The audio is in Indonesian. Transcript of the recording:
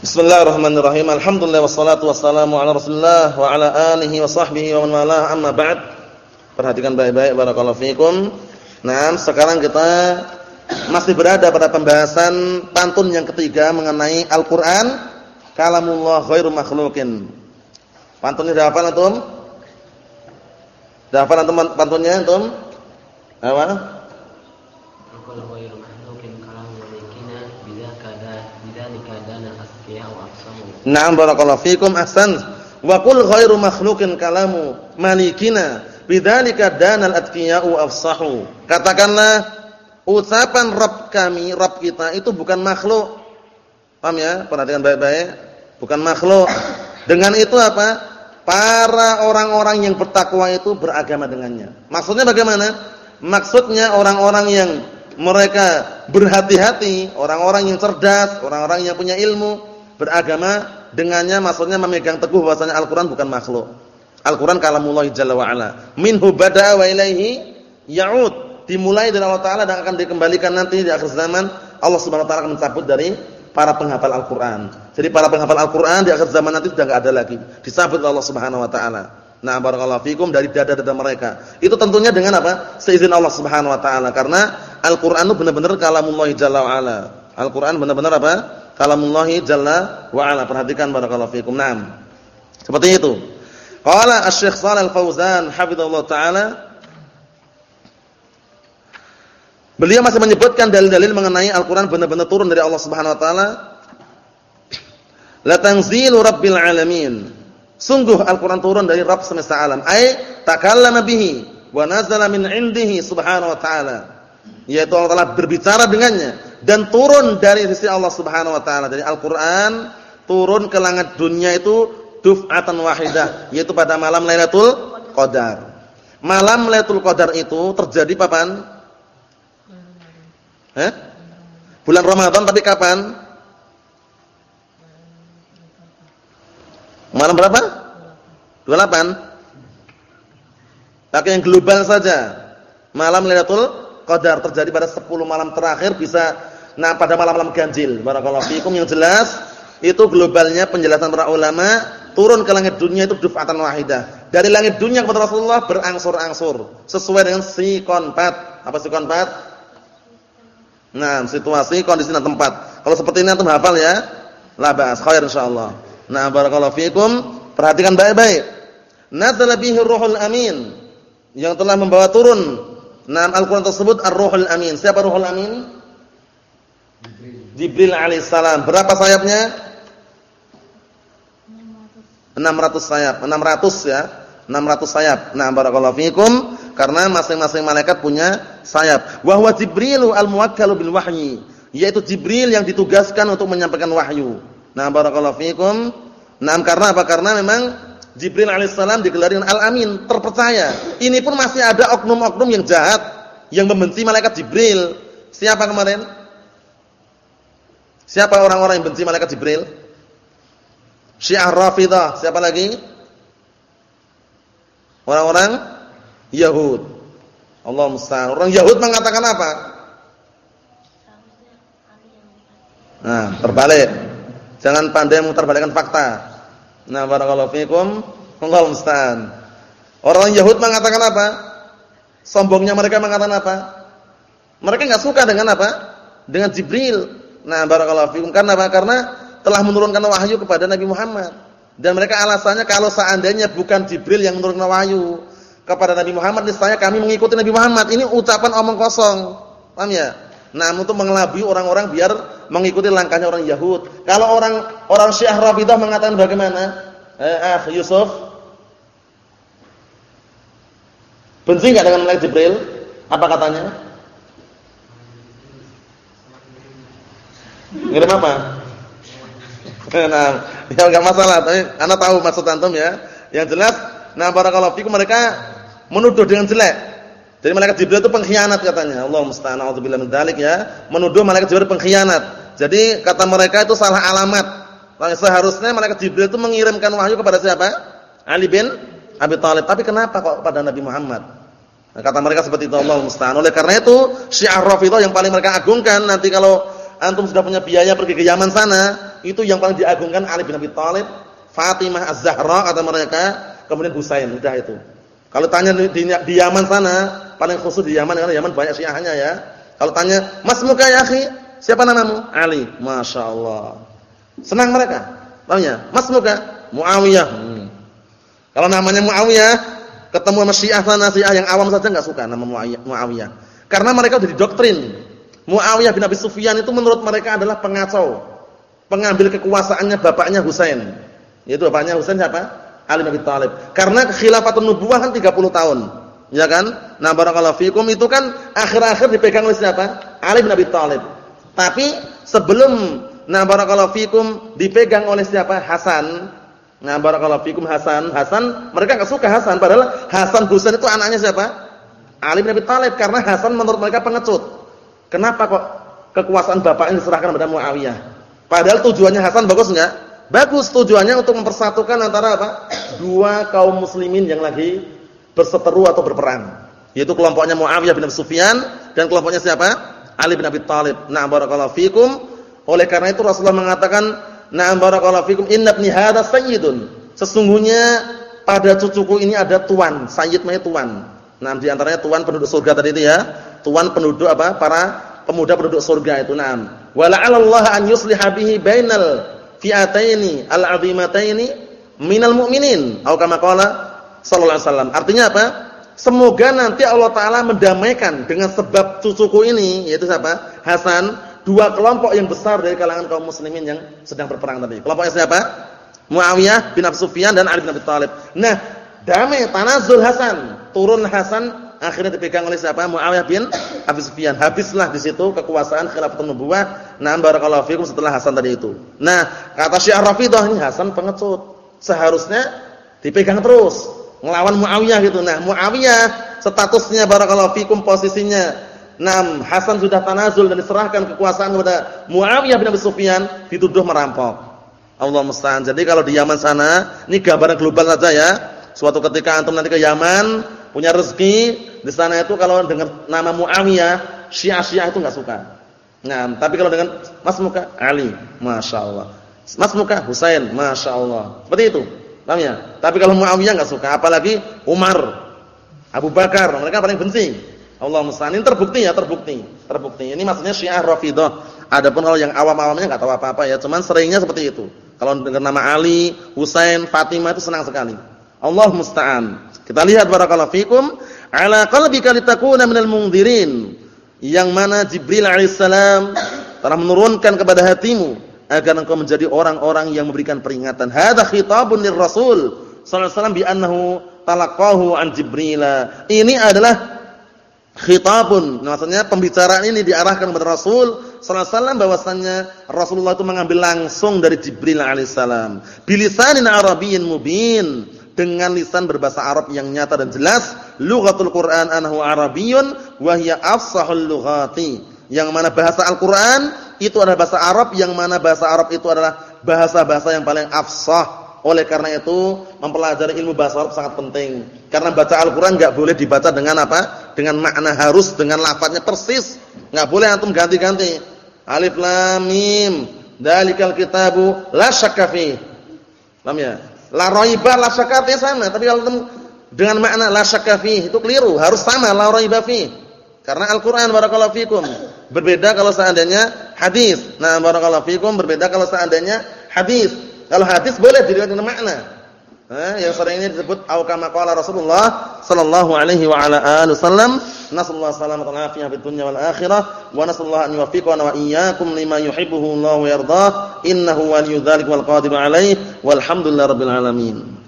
Bismillahirrahmanirrahim. Alhamdulillah wassalatu wassalamu ala Rasulillah wa ala alihi wa sahbihi wa man walah amma ba'd. Perhatikan baik-baik barakallahu fikum. Nah, sekarang kita masih berada pada pembahasan pantun yang ketiga mengenai Al-Qur'an kalamullah ghairu makhluqin. Pantunnya sudah hafal antum? Sudah hafal antum pantunnya antum? Apa? Na'am barakallahu fikum ahsan. Wa qul ghairu makhluqin kalamu malikina bidzalika danal atqiya'u afsahu. Katakanlah ucapan Rabb kami, Rabb kita itu bukan makhluk. Paham ya? Perhatikan baik-baik. Bukan makhluk. Dengan itu apa? Para orang-orang yang bertakwa itu beragama dengannya. Maksudnya bagaimana? Maksudnya orang-orang yang mereka berhati-hati, orang-orang yang cerdas, orang-orang yang punya ilmu, beragama dengannya maksudnya memegang teguh bahwasanya Al-Qur'an bukan makhluk. Al-Qur'an kalamullah jalla wa ala. Minhu bada'a wa ilaihi ya'ud. Dimulai dari Allah taala dan akan dikembalikan nanti di akhir zaman. Allah Subhanahu wa taala akan mencabut dari para penghafal Al-Qur'an. Jadi para penghafal Al-Qur'an di akhir zaman nanti sudah enggak ada lagi. Dicabut oleh Allah Subhanahu wa taala. Nah, barakallahu fikum dari dada-dada mereka. Itu tentunya dengan apa? Seizin Allah Subhanahu wa taala karena Al-Qur'an itu benar-benar kalamullah jalla wa ala. Al-Qur'an benar-benar apa? Kalamullahi jalla wa ala. Perhatikan barakallahu fikum. Naam. Seperti itu. Qala Asy-Syaikh Shalal Fauzan hafizallahu taala Beliau masih menyebutkan dalil-dalil mengenai Al-Qur'an benar-benar turun dari Allah Subhanahu wa taala. La tanzilu rabbil alamin. Sungguh Al-Qur'an turun dari Rabb semesta alam. Ai takallama bihi wa nazala min indihi subhanahu wa ta'ala yaitu Allah Taala berbicara dengannya dan turun dari sisi Allah Subhanahu wa taala. Jadi Al-Qur'an turun ke langit dunia itu duf'atan wahidah, yaitu pada malam Lailatul Qadar. Malam Lailatul Qadar itu terjadi kapan? Eh? Bulan Ramadan tapi kapan? Malam berapa? 28. Pakai yang global saja. Malam Lailatul qadar terjadi pada 10 malam terakhir bisa nah pada malam-malam ganjil. Barakallahu fikum yang jelas itu globalnya penjelasan para ulama turun ke langit dunia itu dufatan wahidah. Dari langit dunia kepada Rasulullah berangsur-angsur sesuai dengan sikon pat. Apa sikon pat? Nah, situasi, kondisi dan tempat. Kalau seperti ini antum hafal ya. La ba'as, khair insyaallah. Nah, barakallahu fikum, perhatikan baik-baik. Nazala bihi ruhul amin yang telah membawa turun Nah, Al-Qur'an tersebut Ar-Ruhul Amin. Siapa Ruhul Amin? Jibril alaihissalam. Berapa sayapnya? 600 sayap. 600 ya. 600 sayap. Nah, barakallahu fikum karena masing-masing malaikat punya sayap. Wa huwa Jibrilu al-muwakkalu bil wahyi, yaitu Jibril yang ditugaskan untuk menyampaikan wahyu. Nah, barakallahu fikum. Nah, karena apa? Karena memang Jibril alaihissalam digelar dengan Al-Amin, terpercaya. Ini pun masih ada oknum-oknum yang jahat yang membenci malaikat Jibril. Siapa kemarin? Siapa orang-orang yang benci malaikat Jibril? Syiah Rafidah. Siapa lagi? Orang-orang Yahud. Allah musta'an. Orang Yahud mengatakan apa? Nah, terbalik. Jangan pandai memutarbalikkan fakta. Nah, barakallahu fikum. Allah musta'an. Orang Yahud mengatakan apa? Sombongnya mereka mengatakan apa? Mereka enggak suka dengan apa? Dengan Jibril. Nah, barakallahu fikum. Karena apa? Karena telah menurunkan wahyu kepada Nabi Muhammad. Dan mereka alasannya kalau seandainya bukan Jibril yang menurunkan wahyu kepada Nabi Muhammad, niscaya kami mengikuti Nabi Muhammad. Ini ucapan omong kosong. Paham ya? Nah, untuk mengelabui orang-orang biar mengikuti langkahnya orang Yahud. Kalau orang orang Syiah Rafidah mengatakan bagaimana? Eh, ah, Yusuf. Benci enggak dengan malaikat Jibril? Apa katanya? Ngirim apa? nah, ya enggak masalah, tapi Anda tahu maksud antum ya. Yang jelas, nah barakallahu fikum mereka menuduh dengan jelek jadi malaikat Jibril itu pengkhianat katanya. Allah musta'an auzubillahi min dzalik ya. Menuduh malaikat Jibril pengkhianat. Jadi kata mereka itu salah alamat. Seharusnya malaikat Jibril itu mengirimkan wahyu kepada siapa? Ali bin Abi Thalib. Tapi kenapa kok pada Nabi Muhammad? Nah, kata mereka seperti itu Allah musta'an. Oleh karena itu Syiah Rafidhah yang paling mereka agungkan nanti kalau antum sudah punya biaya pergi ke Yaman sana, itu yang paling diagungkan Ali bin Abi Thalib, Fatimah Az-Zahra kata mereka, kemudian Husain, udah itu. Kalau tanya di, di, di Yaman sana, paling khusus di Yaman karena Yaman banyak Syiahnya ya. Kalau tanya, "Mas muka ya, akhi?" Siapa namamu? Ali. Masya Allah. Senang mereka. Tanya, "Mas muka?" Muawiyah. Hmm. Kalau namanya Muawiyah, ketemu sama Syiah sana Syiah yang awam saja enggak suka nama Muawiyah. Karena mereka sudah didoktrin. Muawiyah bin Abi Sufyan itu menurut mereka adalah pengacau. Pengambil kekuasaannya bapaknya Husain. Yaitu bapaknya Husain siapa? Ali bin Abi Thalib. Karena khilafatun nubuwah kan 30 tahun. Ya kan? Nah, barakallahu fikum itu kan akhir-akhir dipegang oleh siapa? Ali bin Abi Thalib. Tapi sebelum nah barakallahu fikum dipegang oleh siapa? Hasan. Nah, barakallahu fikum Hasan. Hasan mereka enggak suka Hasan padahal Hasan Husain itu anaknya siapa? Ali bin Abi Thalib karena Hasan menurut mereka pengecut. Kenapa kok kekuasaan bapaknya diserahkan kepada Muawiyah? Padahal tujuannya Hasan bagus enggak? Bagus tujuannya untuk mempersatukan antara apa? Dua kaum muslimin yang lagi berseteru atau berperang. Yaitu kelompoknya Muawiyah bin Abi Sufyan dan kelompoknya siapa? Ali bin Abi Thalib. Na'am barakallahu fikum. Oleh karena itu Rasulullah mengatakan, "Na'am barakallahu fikum, inna ibni hadza sayyidun." Sesungguhnya pada cucuku ini ada tuan, sayyid namanya tuan. Nah, di antaranya tuan penduduk surga tadi itu ya. Tuan penduduk apa? Para pemuda penduduk surga itu. Naam. Wa la'allallaha an yusliha bihi bainal fi'ataini al-'azimataini minal mu'minin. Atau kama qala sallallahu alaihi wasallam. Artinya apa? Semoga nanti Allah taala mendamaikan dengan sebab cucuku ini yaitu siapa? Hasan, dua kelompok yang besar dari kalangan kaum muslimin yang sedang berperang tadi. Kelompoknya siapa? Muawiyah bin Abi Sufyan dan Ali bin Abi Thalib. Nah, damai tanazul Hasan turun Hasan akhirnya dipegang oleh siapa? Muawiyah bin Abi Sufyan. Habislah di situ kekuasaan khilafatun nubuwah. Nah, barakallahu fikum setelah Hasan tadi itu. Nah, kata Syiah Rafidhah ini Hasan pengecut. Seharusnya dipegang terus ngelawan Muawiyah gitu. Nah, Muawiyah statusnya barakallahu fikum posisinya Nam Hasan sudah tanazul dan diserahkan kekuasaan kepada Muawiyah bin Abi Sufyan dituduh merampok. Allah musta'an. Jadi kalau di Yaman sana, ini gambaran global saja ya. Suatu ketika antum nanti ke Yaman, punya rezeki di sana itu kalau dengar nama Muawiyah, Syiah-Syiah itu enggak suka. Nah, tapi kalau dengan Mas Muka Ali, Masya Allah. Mas Muka Husain, Masya Allah. Seperti itu. Paham ya? Tapi kalau Muawiyah enggak suka, apalagi Umar, Abu Bakar, mereka paling benci. Allah musta'an. Terbukti ya, terbukti. Terbukti. Ini maksudnya Syiah Rafidhah. Adapun kalau yang awam-awamnya enggak tahu apa-apa ya, cuman seringnya seperti itu. Kalau dengar nama Ali, Husain, Fatimah itu senang sekali. Allah musta'an. Kita lihat barakallahu fikum ala qalbika litakuna minal mundzirin yang mana Jibril alaihissalam telah menurunkan kepada hatimu agar engkau menjadi orang-orang yang memberikan peringatan. Hadza khitabun lirrasul sallallahu alaihi wasallam bi annahu talaqahu an Jibril. Ini adalah khitabun. Maksudnya pembicaraan ini diarahkan kepada Rasul sallallahu alaihi wasallam Rasulullah itu mengambil langsung dari Jibril alaihissalam. Bilisanin arabiyyin mubin dengan lisan berbahasa Arab yang nyata dan jelas, lughatul Quran anhu arabiyyun wa hiya afsahul lughati. Yang mana bahasa Al-Qur'an itu adalah bahasa Arab, yang mana bahasa Arab itu adalah bahasa-bahasa yang paling afsah. Oleh karena itu, mempelajari ilmu bahasa Arab sangat penting. Karena baca Al-Qur'an enggak boleh dibaca dengan apa? Dengan makna harus dengan lafadznya persis. Enggak boleh antum ganti-ganti. Alif lam mim. Dalikal kitabu la syakka. Paham ya? La raiba la syakka sama, tapi kalau dengan makna la syakka itu keliru, harus sama la raiba. Karena Al-Qur'an barakallahu fikum berbeda kalau seandainya hadis. Nah, barakallahu fikum berbeda kalau seandainya hadis. Kalau hadis boleh diriwayatkan dengan makna. Nah, yang sering ini disebut au kama qala Rasulullah sallallahu alaihi wa ala alihi wasallam, nasallahu salamatan afiyah fid dunya wal akhirah wa nasallahu an yuwaffiqana wa iyyakum lima yuhibbuhu Allah wa yardah innahu waliyyu dzalik wal qadiru alaihi walhamdulillahi rabbil alamin.